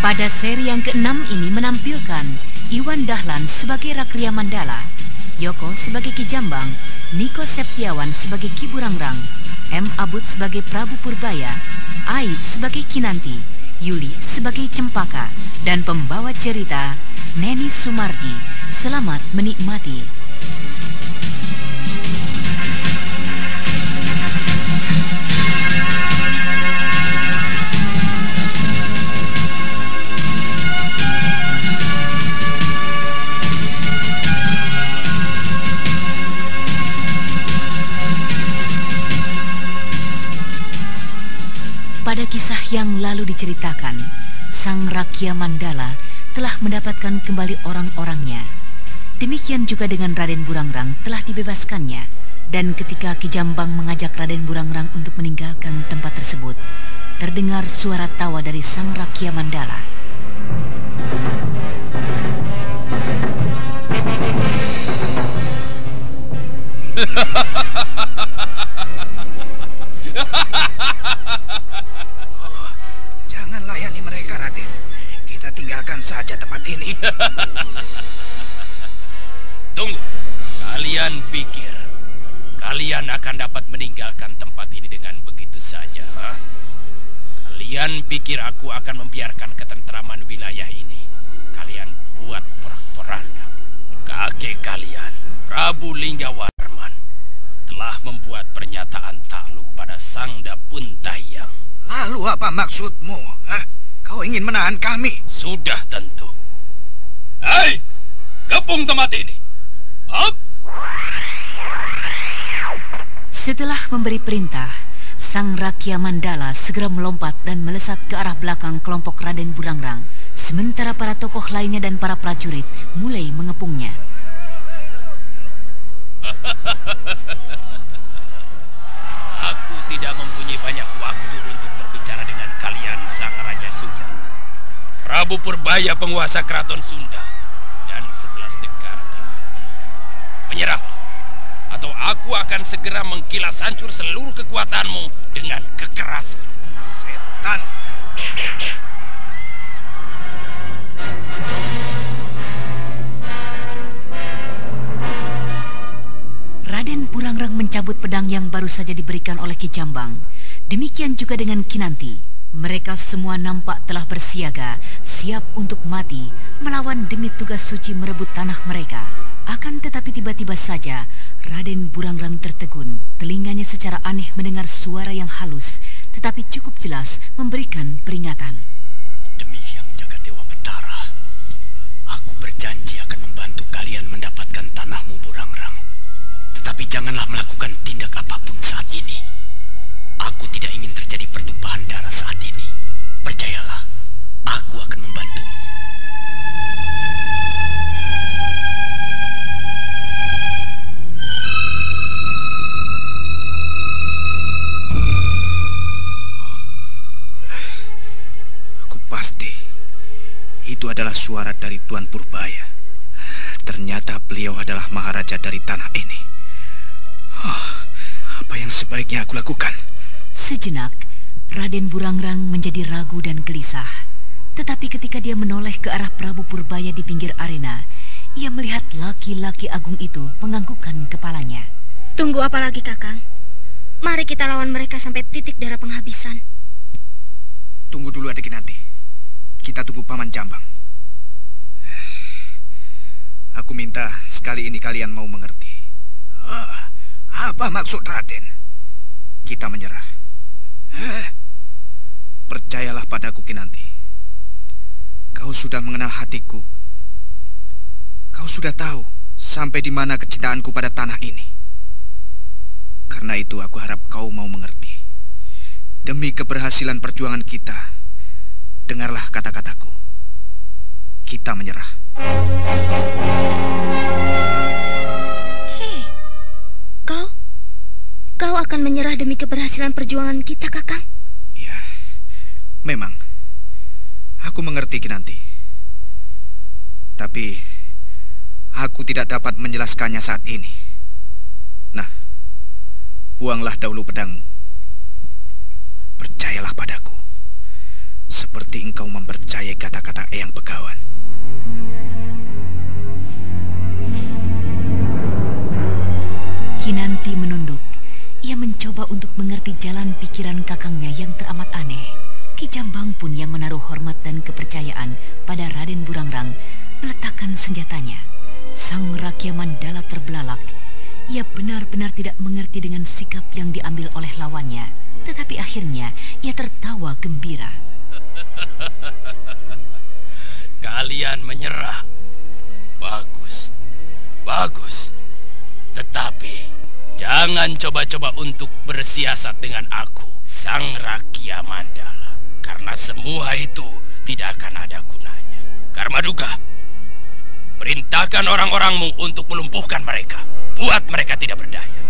Pada seri yang keenam ini menampilkan Iwan Dahlan sebagai Rakria Mandala, Yoko sebagai Ki Jambang, Niko Septiawan sebagai Ki Burangrang, M. Abud sebagai Prabu Purbaya, Ai sebagai Kinanti, Yuli sebagai Cempaka, dan pembawa cerita Neni Sumardi. Selamat menikmati. Pada kisah yang lalu diceritakan, Sang Rakya Mandala telah mendapatkan kembali orang-orangnya. Demikian juga dengan Raden Burangrang telah dibebaskannya. Dan ketika Ki Jambang mengajak Raden Burangrang untuk meninggalkan tempat tersebut, terdengar suara tawa dari Sang Rakya Mandala. Tinggalkan saja tempat ini. Tunggu. Kalian pikir kalian akan dapat meninggalkan tempat ini dengan begitu saja, ha? Kalian pikir aku akan membiarkan ketentraman wilayah ini? Kalian buat porak-poranda. Kakek kalian, Prabu Linggawarman, telah membuat pernyataan takluk pada Sangda Puntayang. Lalu apa maksudmu? Hah? Kau ingin menahan kami? Sudah tentu. Hei, gepung tempat ini. Up! Setelah memberi perintah, Sang Rakya Mandala segera melompat dan melesat ke arah belakang kelompok Raden Burangrang, sementara para tokoh lainnya dan para prajurit mulai mengepungnya. Aku tidak mempunyai banyak waktu untuk berbicara dengan kalian, Sang Raja Suya. Prabu Purbaya, penguasa keraton Sunda, dan sebelas negara telah menyerahlah. Atau aku akan segera mengkilas hancur seluruh kekuatanmu dengan kekerasan. Setan. Raden Burangrang mencabut pedang yang baru saja diberikan oleh Ki Jambang. Demikian juga dengan Kinanti. Mereka semua nampak telah bersiaga, siap untuk mati, melawan demi tugas suci merebut tanah mereka. Akan tetapi tiba-tiba saja, Raden Burangrang tertegun. Telinganya secara aneh mendengar suara yang halus, tetapi cukup jelas memberikan peringatan. Demi yang jaga Dewa Betara, aku berjanji akan membantu kalian mendapatkan tanahmu Burangrang. Tetapi janganlah melakukan tindak apa pun saat ini. Aku tidak ingin terjadi pertumpahan darah saat ini. Percayalah, aku akan membantumu. Aku pasti itu adalah suara dari Tuan Purbaya. Ternyata beliau adalah maharaja dari tanah ini. Oh, apa yang sebaiknya aku lakukan? Sejenak, Raden Burangrang menjadi ragu dan gelisah. Tetapi ketika dia menoleh ke arah Prabu Purbaya di pinggir arena, ia melihat laki-laki agung itu menganggukkan kepalanya. Tunggu apa lagi, Kakang? Mari kita lawan mereka sampai titik darah penghabisan. Tunggu dulu adik nanti. Kita tunggu Paman Jambang. Aku minta sekali ini kalian mau mengerti. Ah, Apa maksud Raden? Kita menyerah. Percayalah padaku Kinanti. Kau sudah mengenal hatiku. Kau sudah tahu sampai di mana kecintaanku pada tanah ini. Karena itu aku harap kau mau mengerti. Demi keberhasilan perjuangan kita, dengarlah kata-kataku. Kita menyerah. Kau akan menyerah demi keberhasilan perjuangan kita, Kakang? Ya, memang. Aku mengerti Kinanti. Tapi, aku tidak dapat menjelaskannya saat ini. Nah, buanglah dahulu pedangmu. Percayalah padaku. Seperti engkau mempercayai kata-kata Eyang Begawan. Mencoba untuk mengerti jalan pikiran kakangnya yang teramat aneh. Ki Jambang pun yang menaruh hormat dan kepercayaan pada Raden Burangrang meletakkan senjatanya. Sang Rakya Mandala terbelalak. Ia benar-benar tidak mengerti dengan sikap yang diambil oleh lawannya. Tetapi akhirnya ia tertawa gembira. Kalian menyerah. Bagus. Bagus. Tetapi jangan coba-coba untuk bersiasat dengan aku, Sang Rakia Mandala. Karena semua itu tidak akan ada gunanya. Karmaduga, perintahkan orang-orangmu untuk melumpuhkan mereka. Buat mereka tidak berdaya.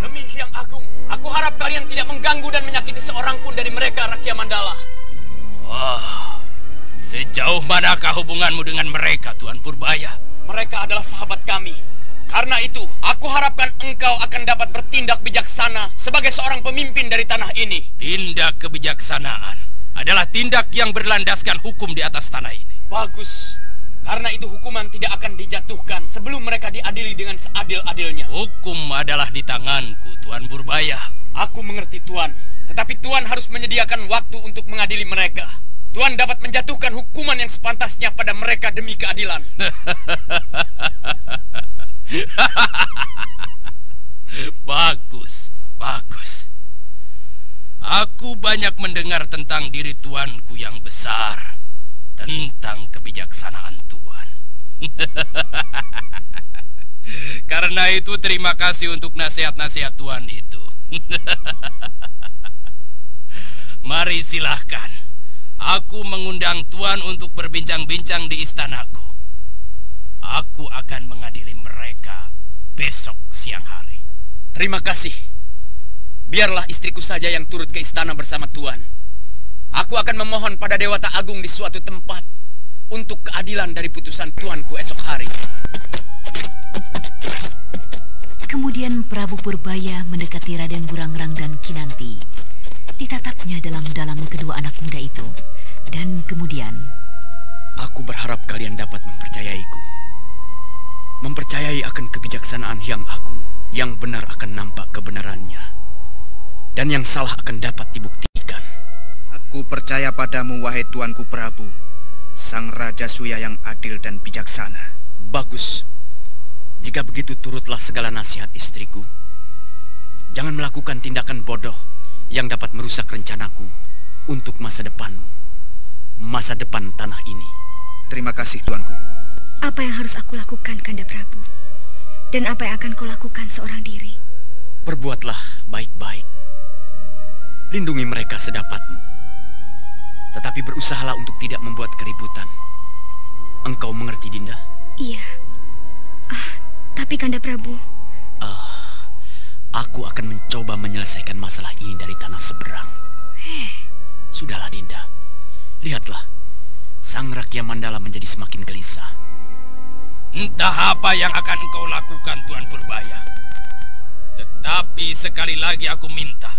Demi Hyang Agung, aku harap kalian tidak mengganggu dan menyakiti seorang pun dari mereka, Rakyat Mandala. Oh, sejauh manakah hubunganmu dengan mereka, Tuan Purbaya? Mereka adalah sahabat kami. Karena itu, aku harapkan engkau akan dapat bertindak bijaksana sebagai seorang pemimpin dari tanah ini. Tindak kebijaksanaan adalah tindak yang berlandaskan hukum di atas tanah ini. Bagus. Karena itu hukuman tidak akan dijatuhkan sebelum mereka diadili dengan seadil-adilnya. Hukum adalah di tanganku, Tuan Purbaya. Aku mengerti Tuan, tetapi Tuan harus menyediakan waktu untuk mengadili mereka. Tuan dapat menjatuhkan hukuman yang sepantasnya pada mereka demi keadilan. bagus, bagus. Aku banyak mendengar tentang diri tuanku yang besar, tentang kebijaksanaan tuan. Karena itu terima kasih untuk nasihat-nasihat tuan itu. Mari silahkan. Aku mengundang tuan untuk berbincang-bincang di istanaku. Aku akan mengadili mereka besok siang hari. Terima kasih. Biarlah istriku saja yang turut ke istana bersama Tuan. Aku akan memohon pada Dewata Agung di suatu tempat untuk keadilan dari putusan Tuanku esok hari. Kemudian Prabu Purbaya mendekati Raden Burangrang dan Kinanti. Ditatapnya dalam-dalam kedua anak muda itu. Dan kemudian... Aku berharap kalian dapat mempercayaiku. Mempercayai akan kebijaksanaan yang agung. Yang benar akan nampak kebenarannya. Dan yang salah akan dapat dibuktikan. Aku percaya padamu, wahai Tuanku Prabu. Sang Raja Suya yang adil dan bijaksana. Bagus. Jika begitu turutlah segala nasihat istriku. Jangan melakukan tindakan bodoh yang dapat merusak rencanaku untuk masa depanmu. Masa depan tanah ini. Terima kasih, Tuanku. Apa yang harus aku lakukan, Kanda Prabu? Dan apa yang akan kau lakukan seorang diri? Perbuatlah baik-baik. Lindungi mereka sedapatmu. Tetapi berusahalah untuk tidak membuat keributan. Engkau mengerti, Dinda? Iya. Ah, tapi Kanda Prabu, aku akan mencoba menyelesaikan masalah ini dari tanah seberang. Sudahlah, Dinda. Lihatlah, sang Rakyat Mandala menjadi semakin gelisah. Entah apa yang akan engkau lakukan, Tuan Purbaya. Tetapi sekali lagi aku minta,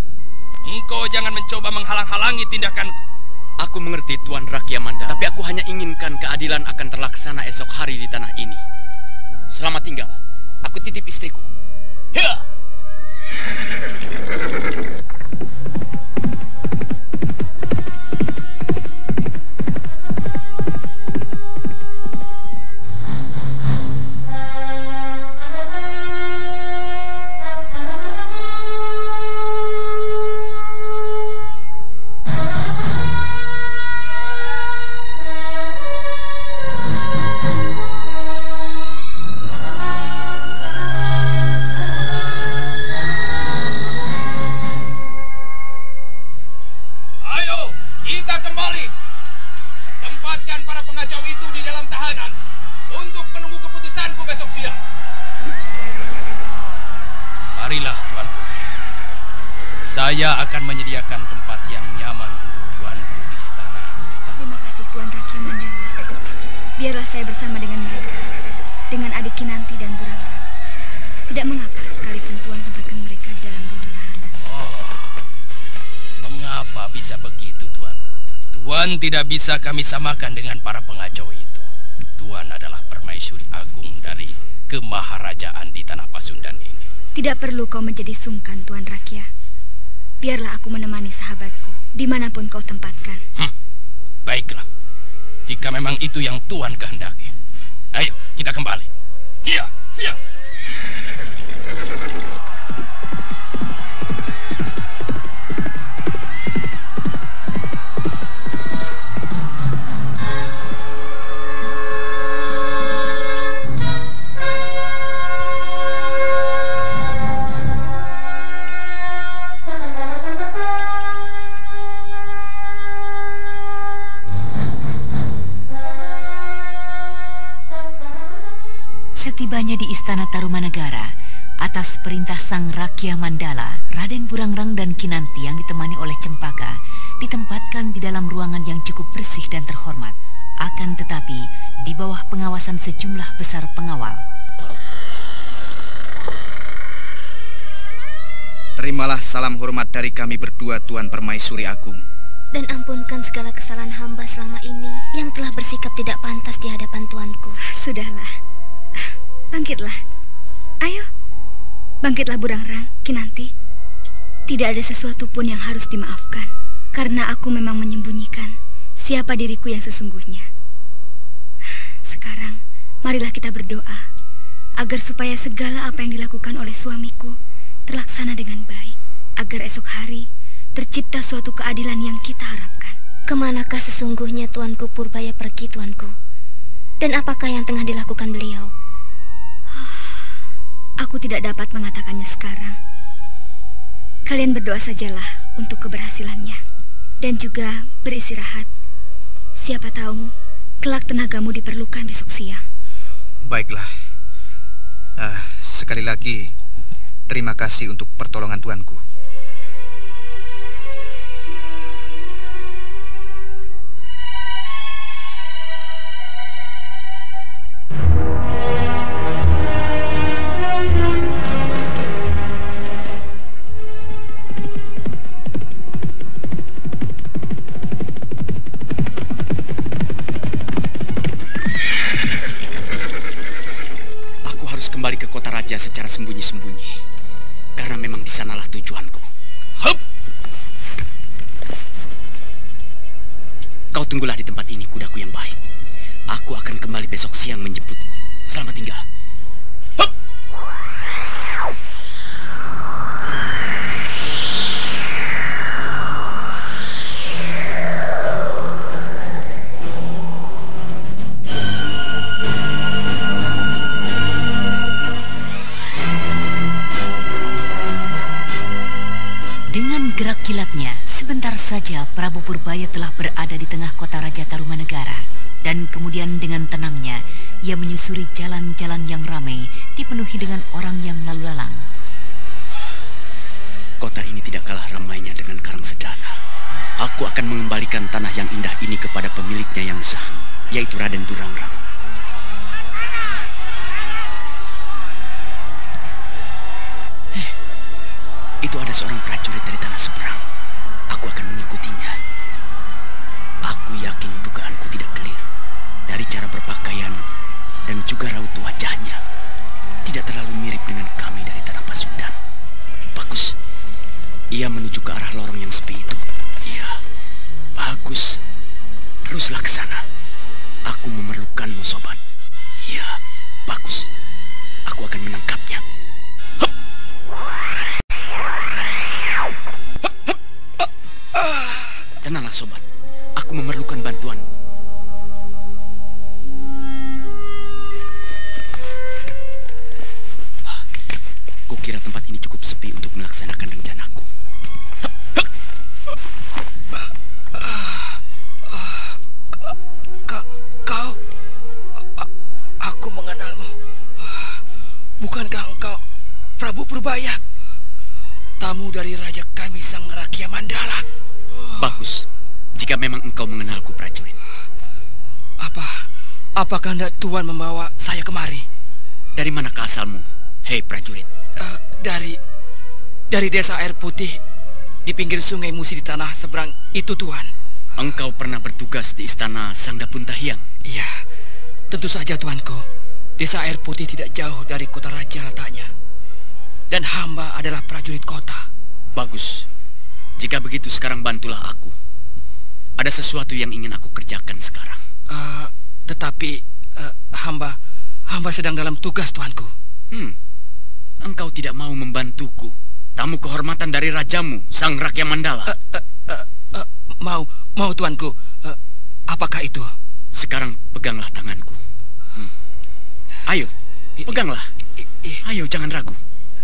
engkau jangan mencoba menghalang-halangi tindakanku. Aku mengerti Tuan Rakyat Mandala, tapi aku hanya inginkan keadilan akan terlaksana esok hari di tanah ini. Selamat tinggal. Aku titip istriku. Kita kembali tempatkan para pengacau itu di dalam tahanan untuk menunggu keputusanku besok siang. Marilah Tuan Putri. Saya akan menyediakan tempat yang nyaman untuk Tuan Putri di istana. Terima kasih Tuan Rakyat Biarlah saya bersama dengan mereka, dengan adik Kinanti dan Durangga. Tidak mengapa sekalipun Tuan tempatkan mereka di dalam ruang tahanan. Oh, mengapa bisa begitu? Tuan tidak bisa kami samakan dengan para pengacau itu. Tuan adalah permaisuri agung dari kemaharajaan di tanah Pasundan ini. Tidak perlu kau menjadi sungkan, Tuan Rakia. Biarlah aku menemani sahabatku, di mana pun kau tempatkan. Hmm, baiklah. Jika memang itu yang Tuan kehendaki. Ayo, kita kembali. Iya, iya. Burangrang dan Kinanti yang ditemani oleh Cempaka ditempatkan di dalam ruangan yang cukup bersih dan terhormat. Akan tetapi, di bawah pengawasan sejumlah besar pengawal. Terimalah salam hormat dari kami berdua Tuan Permaisuri Agung. Dan ampunkan segala kesalahan hamba selama ini yang telah bersikap tidak pantas di hadapan tuanku. Sudahlah. Bangkitlah. Ayo. Bangkitlah Burangrang, Kinanti. Tidak ada sesuatu pun yang harus dimaafkan. Karena aku memang menyembunyikan siapa diriku yang sesungguhnya. Sekarang, marilah kita berdoa agar supaya segala apa yang dilakukan oleh suamiku terlaksana dengan baik. Agar esok hari tercipta suatu keadilan yang kita harapkan. Ke manakah sesungguhnya tuanku Purbaya pergi tuanku? Dan apakah yang tengah dilakukan beliau? Aku tidak dapat mengatakannya sekarang. Kalian berdoa sajalah untuk keberhasilannya. Dan juga beristirahat. Siapa tahu, kelak tenagamu diperlukan besok siang. Baiklah. Uh, sekali lagi, terima kasih untuk pertolongan tuanku. saja secara sembunyi-sembunyi. Karena memang di sanalah tujuanku. Hup! Kau tunggulah di tempat ini, kudaku yang baik. Aku akan kembali besok siang menjemputmu. Selamat tinggal. Tenangnya, ia menyusuri jalan-jalan yang ramai, dipenuhi dengan orang yang lalu lalang. Kota ini tidak kalah ramainya dengan Karang Sedana. Aku akan mengembalikan tanah yang indah ini kepada pemiliknya yang sah, yaitu Raden Burangrang. Eh, itu ada seorang prajurit dari tanah seberang. Aku akan mengikutinya. Aku yakin dugaanku tidak. Dari cara berpakaian dan juga raut wajahnya. Tidak terlalu mirip dengan kami dari tanah Pasundan. Bagus. Ia menuju ke arah lorong yang sepi itu. Iya, bagus. Teruslah ke sana. Aku memerlukanmu, sobat. Iya, bagus. Aku akan menangkapnya. Tenanglah sobat, aku memerlukan bantuan. Kukira tempat ini cukup sepi untuk melaksanakan rencanaku. Kau, aku mengenalmu. Bukankah engkau Prabu Purbaya? tamu dari raja kami sang Rakia Mandala. Bagus. Jika memang engkau mengenalku prajurit. Apa? Apakah hendak Tuan membawa saya kemari? Dari mana asalmu, hei prajurit? Uh, dari dari desa air putih di pinggir sungai Musi di tanah seberang itu Tuan. Engkau pernah bertugas di istana Sang Dapuntahiang? Iya, tentu saja tuanku. Desa air putih tidak jauh dari kota raja letaknya. Dan hamba adalah prajurit kota. Bagus. Jika begitu sekarang bantulah aku. Ada sesuatu yang ingin aku kerjakan sekarang. Uh, tetapi uh, hamba hamba sedang dalam tugas tuanku. Hmm. Engkau tidak mau membantuku. Tamu kehormatan dari rajamu, Sang Rakyat Mandala. Uh, uh, uh, uh, mau, mau tuanku. Uh, apakah itu? Sekarang peganglah tanganku. Hmm. Ayo, peganglah. Ayo, jangan ragu.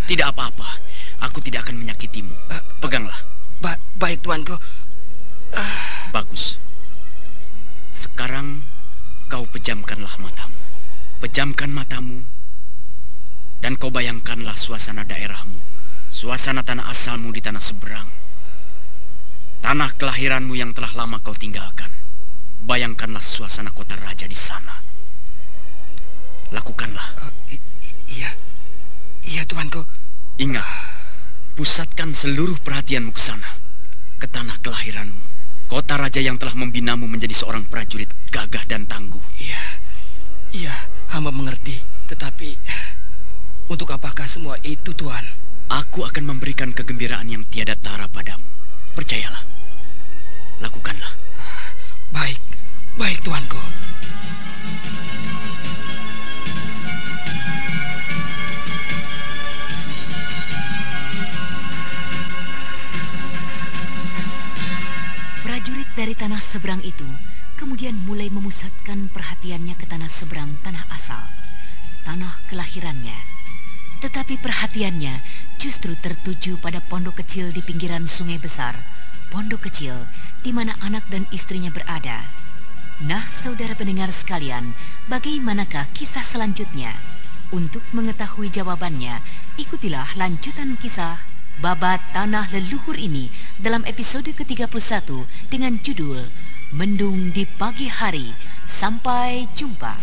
Tidak apa-apa. Aku tidak akan menyakitimu. Peganglah. Ba baik, tuanku. Uh... Bagus. Sekarang kau pejamkanlah matamu. Pejamkan matamu. Dan kau bayangkanlah suasana daerahmu. Suasana tanah asalmu di tanah seberang. Tanah kelahiranmu yang telah lama kau tinggalkan. Bayangkanlah suasana kota raja di sana. Lakukanlah. Uh, iya. Iya, tuanku. Ingat, pusatkan seluruh perhatianmu ke sana. Ke tanah kelahiranmu. Kota raja yang telah membinamu menjadi seorang prajurit gagah dan tangguh. Iya. Iya, hamba mengerti. Tetapi untuk apakah semua itu, Tuan? Aku akan memberikan kegembiraan yang tiada tara padamu. Percayalah. Lakukanlah. Baik. Baik, Tuanku. dari tanah seberang itu kemudian mulai memusatkan perhatiannya ke tanah seberang tanah asal, tanah kelahirannya. Tetapi perhatiannya justru tertuju pada pondok kecil di pinggiran sungai besar, pondok kecil di mana anak dan istrinya berada. Nah, saudara pendengar sekalian, bagaimanakah kisah selanjutnya? Untuk mengetahui jawabannya, ikutilah lanjutan kisah babat tanah leluhur ini dalam episode ke-31 dengan judul Mendung di Pagi Hari. Sampai jumpa.